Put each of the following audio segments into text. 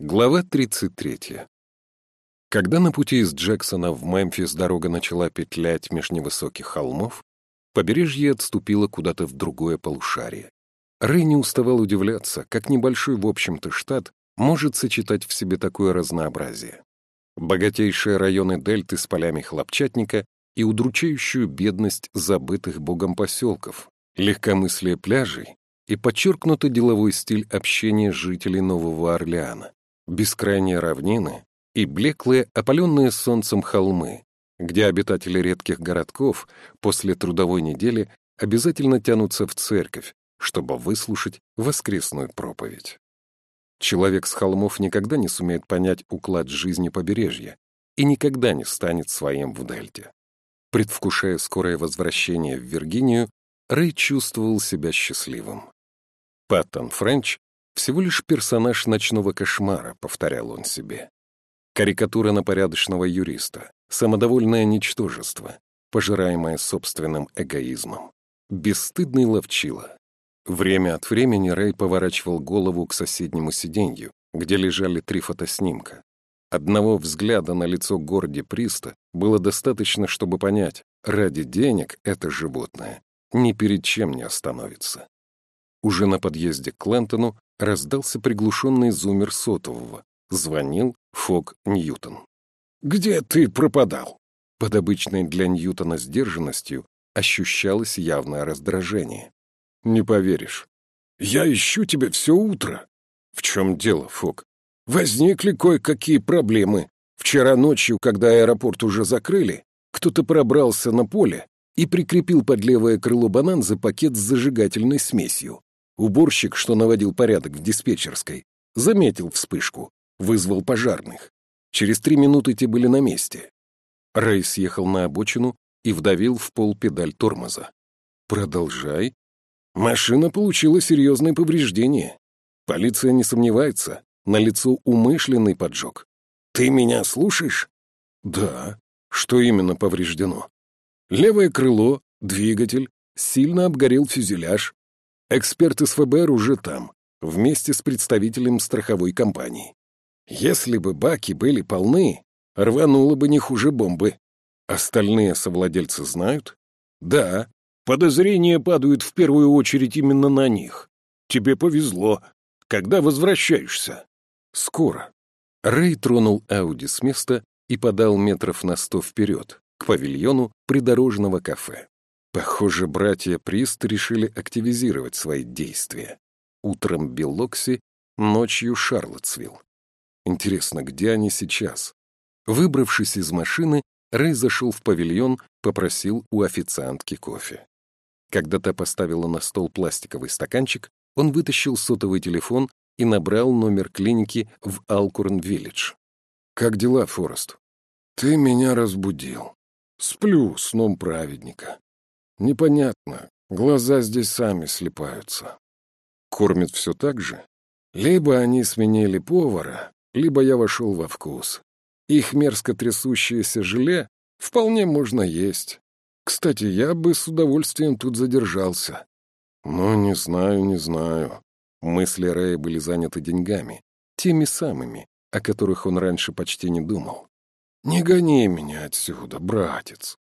Глава 33. Когда на пути из Джексона в Мемфис дорога начала петлять меж невысоких холмов, побережье отступило куда-то в другое полушарие. Рэй не уставал удивляться, как небольшой, в общем-то, штат может сочетать в себе такое разнообразие. Богатейшие районы дельты с полями хлопчатника и удручающую бедность забытых богом поселков, легкомыслие пляжей и подчеркнутый деловой стиль общения жителей Нового Орлеана бескрайние равнины и блеклые, опаленные солнцем холмы, где обитатели редких городков после трудовой недели обязательно тянутся в церковь, чтобы выслушать воскресную проповедь. Человек с холмов никогда не сумеет понять уклад жизни побережья и никогда не станет своим в Дельте. Предвкушая скорое возвращение в Виргинию, Рэй чувствовал себя счастливым. Паттон Френч всего лишь персонаж ночного кошмара, повторял он себе. Карикатура на порядочного юриста, самодовольное ничтожество, пожираемое собственным эгоизмом. Бесстыдный ловчила. Время от времени Рэй поворачивал голову к соседнему сиденью, где лежали три фотоснимка. Одного взгляда на лицо Горди Приста было достаточно, чтобы понять, ради денег это животное ни перед чем не остановится. Уже на подъезде к Клентону раздался приглушенный зумер сотового. Звонил Фок Ньютон. «Где ты пропадал?» Под обычной для Ньютона сдержанностью ощущалось явное раздражение. «Не поверишь. Я ищу тебя все утро». «В чем дело, Фок?» «Возникли кое-какие проблемы. Вчера ночью, когда аэропорт уже закрыли, кто-то пробрался на поле и прикрепил под левое крыло бананзы пакет с зажигательной смесью. Уборщик, что наводил порядок в диспетчерской, заметил вспышку, вызвал пожарных. Через три минуты те были на месте. Рэй съехал на обочину и вдавил в пол педаль тормоза. «Продолжай». Машина получила серьезные повреждения. Полиция не сомневается, на лицо умышленный поджог. «Ты меня слушаешь?» «Да». Что именно повреждено? Левое крыло, двигатель, сильно обгорел фюзеляж, Эксперты с ФБР уже там, вместе с представителем страховой компании. Если бы баки были полны, рвануло бы не хуже бомбы. Остальные совладельцы знают? Да, подозрения падают в первую очередь именно на них. Тебе повезло. Когда возвращаешься? Скоро. Рэй тронул Ауди с места и подал метров на сто вперед, к павильону придорожного кафе. Похоже, братья Прист решили активизировать свои действия. Утром Белокси, ночью Шарлотсвилл. Интересно, где они сейчас? Выбравшись из машины, Рэй зашел в павильон, попросил у официантки кофе. Когда та поставила на стол пластиковый стаканчик, он вытащил сотовый телефон и набрал номер клиники в Алкурн-Виллидж. «Как дела, Форест?» «Ты меня разбудил. Сплю сном праведника. Непонятно, глаза здесь сами слепаются. Кормят все так же? Либо они сменили повара, либо я вошел во вкус. Их мерзко трясущееся желе вполне можно есть. Кстати, я бы с удовольствием тут задержался. Но не знаю, не знаю. Мысли Рэя были заняты деньгами, теми самыми, о которых он раньше почти не думал. «Не гони меня отсюда, братец.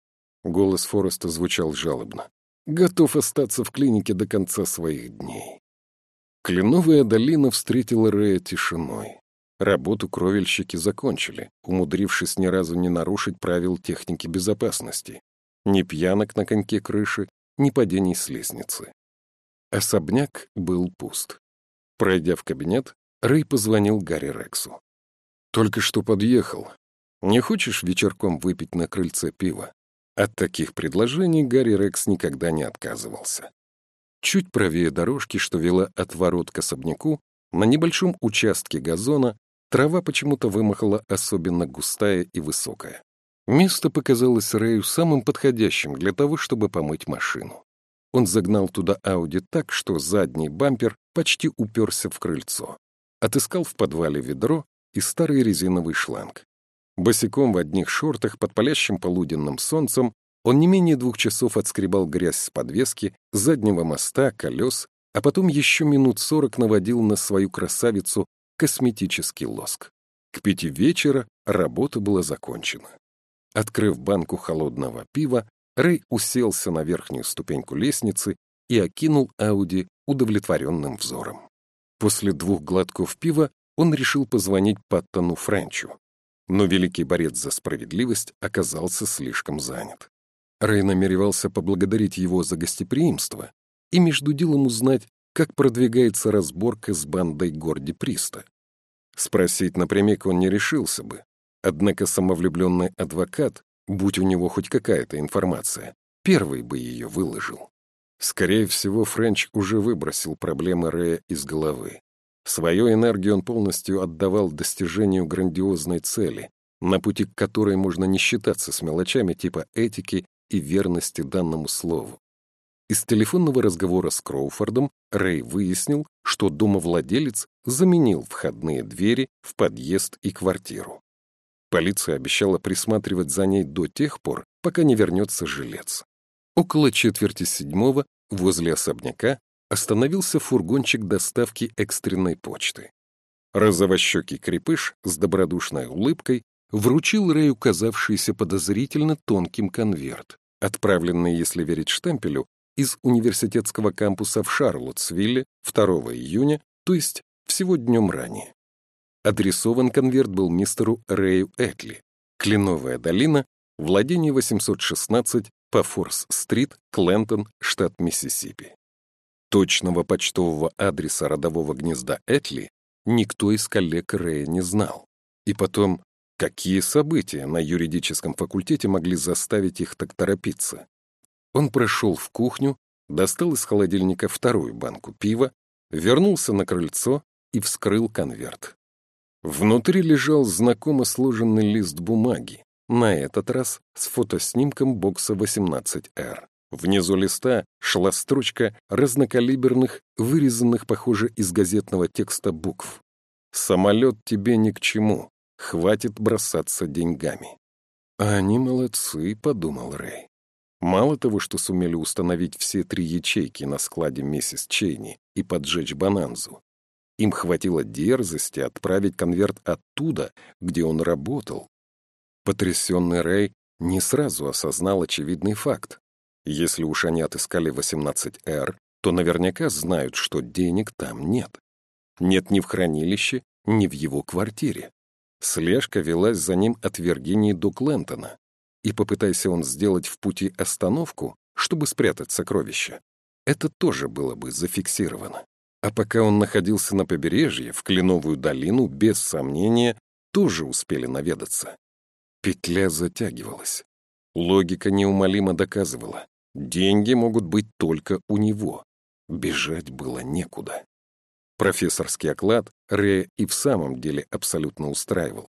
Голос Фореста звучал жалобно. «Готов остаться в клинике до конца своих дней». Кленовая долина встретила Рэя тишиной. Работу кровельщики закончили, умудрившись ни разу не нарушить правил техники безопасности. Ни пьянок на коньке крыши, ни падений с лестницы. Особняк был пуст. Пройдя в кабинет, Рэй позвонил Гарри Рексу. «Только что подъехал. Не хочешь вечерком выпить на крыльце пива?» От таких предложений Гарри Рекс никогда не отказывался. Чуть правее дорожки, что вела от ворот к особняку, на небольшом участке газона трава почему-то вымахала особенно густая и высокая. Место показалось Рэю самым подходящим для того, чтобы помыть машину. Он загнал туда Ауди так, что задний бампер почти уперся в крыльцо. Отыскал в подвале ведро и старый резиновый шланг. Босиком в одних шортах под палящим полуденным солнцем он не менее двух часов отскребал грязь с подвески, заднего моста, колес, а потом еще минут сорок наводил на свою красавицу косметический лоск. К пяти вечера работа была закончена. Открыв банку холодного пива, Рэй уселся на верхнюю ступеньку лестницы и окинул Ауди удовлетворенным взором. После двух глотков пива он решил позвонить Паттону Френчу, но великий борец за справедливость оказался слишком занят. Рэй намеревался поблагодарить его за гостеприимство и между делом узнать, как продвигается разборка с бандой Горди Приста. Спросить напрямик он не решился бы, однако самовлюбленный адвокат, будь у него хоть какая-то информация, первый бы ее выложил. Скорее всего, Френч уже выбросил проблемы Рэя из головы. Свою энергию он полностью отдавал достижению грандиозной цели, на пути к которой можно не считаться с мелочами типа этики и верности данному слову. Из телефонного разговора с Кроуфордом Рэй выяснил, что домовладелец заменил входные двери в подъезд и квартиру. Полиция обещала присматривать за ней до тех пор, пока не вернется жилец. Около четверти седьмого возле особняка остановился фургончик доставки экстренной почты. Розовощекий крепыш с добродушной улыбкой вручил Рэю казавшийся подозрительно тонким конверт, отправленный, если верить штемпелю, из университетского кампуса в Шарлоттсвилле 2 июня, то есть всего днем ранее. Адресован конверт был мистеру Рэю Этли, Кленовая долина, владение 816 по Форс-стрит, Клентон, штат Миссисипи. Точного почтового адреса родового гнезда Этли никто из коллег Рэя не знал. И потом, какие события на юридическом факультете могли заставить их так торопиться? Он прошел в кухню, достал из холодильника вторую банку пива, вернулся на крыльцо и вскрыл конверт. Внутри лежал знакомо сложенный лист бумаги, на этот раз с фотоснимком бокса 18R. Внизу листа шла строчка разнокалиберных, вырезанных, похоже, из газетного текста букв. «Самолет тебе ни к чему, хватит бросаться деньгами». «А они молодцы», — подумал Рэй. Мало того, что сумели установить все три ячейки на складе миссис Чейни и поджечь Бананзу, им хватило дерзости отправить конверт оттуда, где он работал. Потрясенный Рэй не сразу осознал очевидный факт. Если уж они отыскали 18Р, то наверняка знают, что денег там нет. Нет ни в хранилище, ни в его квартире. Слежка велась за ним от Виргинии до Клентона и попытайся он сделать в пути остановку, чтобы спрятать сокровища, это тоже было бы зафиксировано. А пока он находился на побережье, в Кленовую долину, без сомнения, тоже успели наведаться. Петля затягивалась. Логика неумолимо доказывала, деньги могут быть только у него. Бежать было некуда. Профессорский оклад Ре и в самом деле абсолютно устраивал.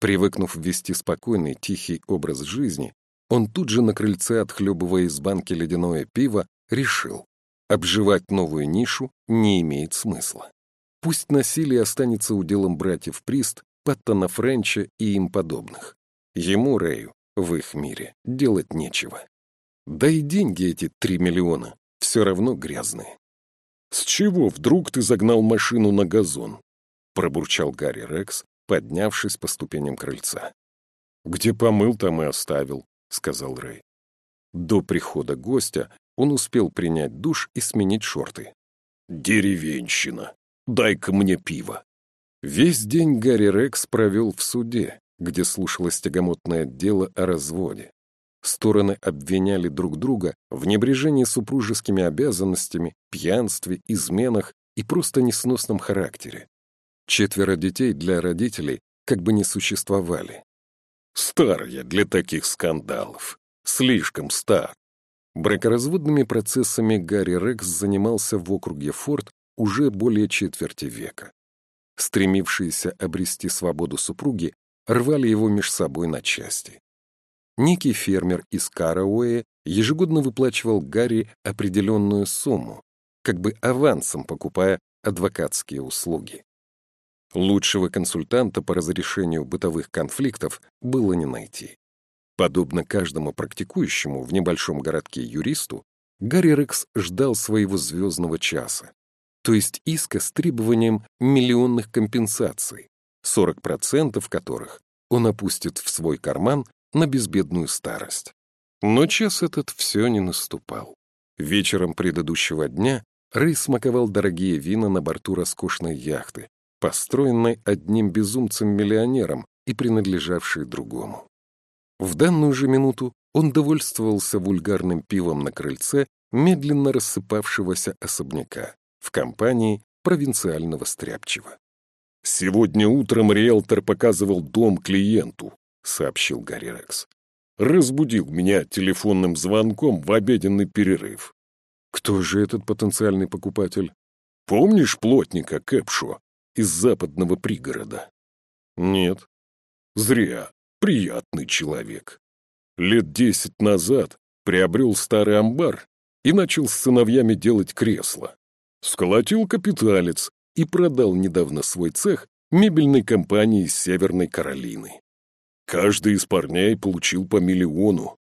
Привыкнув вести спокойный, тихий образ жизни, он тут же на крыльце, отхлебывая из банки ледяное пиво, решил, обживать новую нишу не имеет смысла. Пусть насилие останется уделом братьев Прист, Паттона Френча и им подобных. Ему, Рэю, в их мире делать нечего. Да и деньги эти три миллиона все равно грязные. «С чего вдруг ты загнал машину на газон?» — пробурчал Гарри Рекс, поднявшись по ступеням крыльца. «Где помыл, там и оставил», — сказал Рэй. До прихода гостя он успел принять душ и сменить шорты. «Деревенщина! Дай-ка мне пиво!» Весь день Гарри Рекс провел в суде, где слушалось тягомотное дело о разводе. Стороны обвиняли друг друга в небрежении супружескими обязанностями, пьянстве, изменах и просто несносном характере. Четверо детей для родителей как бы не существовали. Стар я для таких скандалов. Слишком стар. Бракоразводными процессами Гарри Рекс занимался в округе Форд уже более четверти века. Стремившиеся обрести свободу супруги рвали его меж собой на части. Некий фермер из Карауэя ежегодно выплачивал Гарри определенную сумму, как бы авансом покупая адвокатские услуги. Лучшего консультанта по разрешению бытовых конфликтов было не найти. Подобно каждому практикующему в небольшом городке юристу, Гарри Рекс ждал своего звездного часа. то есть иска с требованием миллионных компенсаций, 40% которых он опустит в свой карман на безбедную старость. Но час этот все не наступал. Вечером предыдущего дня Рэй смаковал дорогие вина на борту роскошной яхты, построенной одним безумцем-миллионером и принадлежавшей другому. В данную же минуту он довольствовался вульгарным пивом на крыльце медленно рассыпавшегося особняка в компании провинциального стряпчего. «Сегодня утром риэлтор показывал дом клиенту», — сообщил Гарри Рекс. «Разбудил меня телефонным звонком в обеденный перерыв». «Кто же этот потенциальный покупатель?» «Помнишь плотника Кэпшо из западного пригорода?» «Нет». «Зря. Приятный человек. Лет десять назад приобрел старый амбар и начал с сыновьями делать кресла. Сколотил капиталец и продал недавно свой цех мебельной компании Северной Каролины. Каждый из парней получил по миллиону.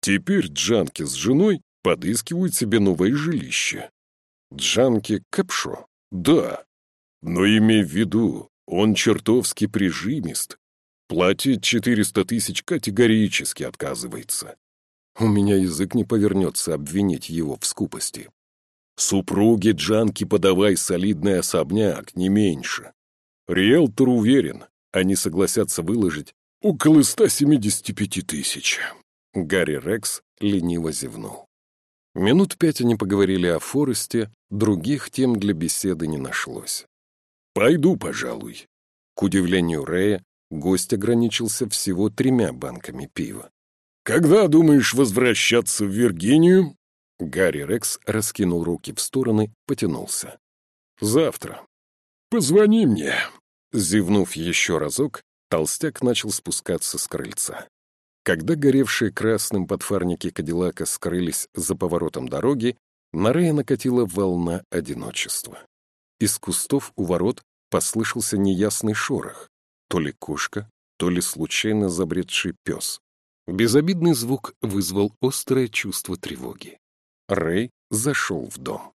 Теперь Джанки с женой подыскивают себе новое жилище. Джанки Кэпшо? Да. Но имей в виду, он чертовски прижимист. Платить 400 тысяч категорически отказывается. У меня язык не повернется обвинить его в скупости. Супруге Джанки подавай солидный особняк, не меньше. Риэлтор уверен, они согласятся выложить около 175 тысяч. Гарри Рекс лениво зевнул. Минут пять они поговорили о Форесте, других тем для беседы не нашлось. «Пойду, пожалуй». К удивлению Рэя, гость ограничился всего тремя банками пива. «Когда думаешь возвращаться в Виргинию?» Гарри Рекс раскинул руки в стороны, потянулся. «Завтра. Позвони мне». Зевнув еще разок, толстяк начал спускаться с крыльца. Когда горевшие красным подфарники Кадиллака скрылись за поворотом дороги, на Рэя накатила волна одиночества. Из кустов у ворот послышался неясный шорох. То ли кошка, то ли случайно забредший пес. Безобидный звук вызвал острое чувство тревоги. Рэй зашел в дом.